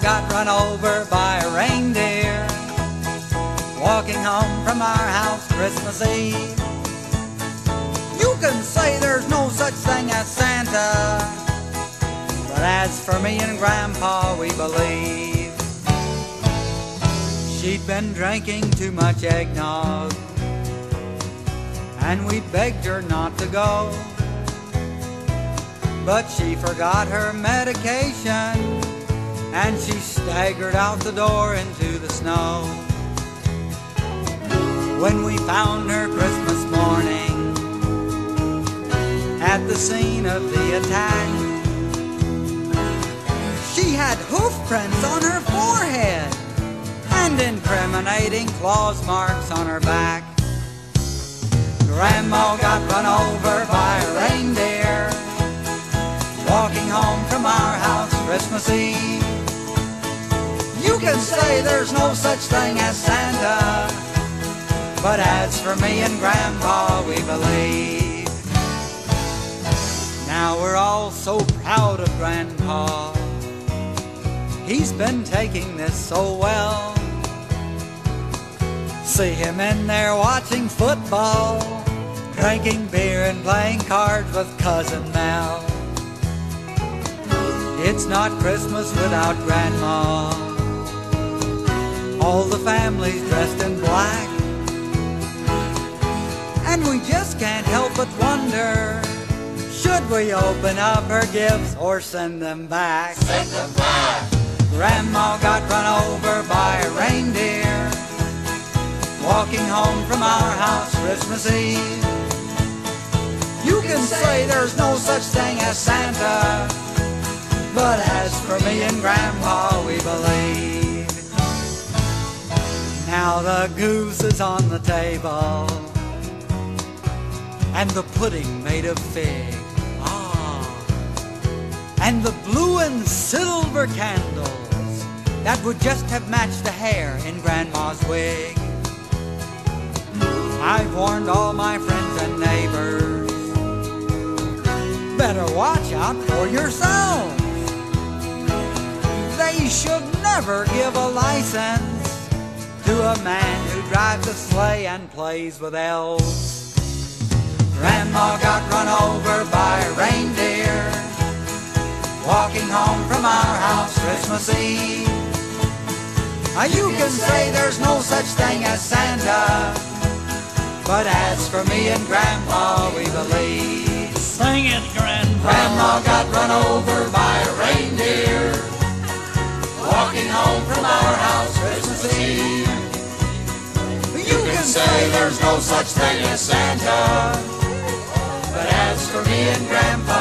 Got run over by a reindeer walking home from our house Christmas Eve. You can say there's no such thing as Santa, but as for me and Grandpa, we believe she'd been drinking too much eggnog, and we begged her not to go. But she forgot her medication, and she staggered out the door into the snow. When we found her Christmas morning at the scene of the attack, she had hoof prints on her forehead and incriminating Claus marks on her back. Grandma got run over Eve. You can say there's no such thing as Santa, but as for me and Grandpa, we believe. Now we're all so proud of Grandpa. He's been taking this so well. See him in there watching football, drinking beer and playing cards with Cousin Mel. It's not Christmas without Grandma. All the family's dressed in black. And we just can't help but wonder should we open up her gifts or send them back? Send them back. Grandma got run over by a reindeer walking home from our house Christmas Eve. You can say there's no such thing as Santa, but as for me and Grandpa, we believe. Now the goose is on the table, and the pudding made of fig. Ah, and the blue and silver candles that would just have matched the hair in Grandma's wig. I've warned all my friends and neighbors. Better watch out for yourselves. Should never give a license to a man who drives a sleigh and plays with elves. Grandma got run over by a reindeer walking home from our house Christmas Eve. Now you can say there's no such thing as Santa, but as for me and Grandpa, we believe. Sing it, Grandpa. Grandma say there's no such thing as Santa. But as for me and Grandpa,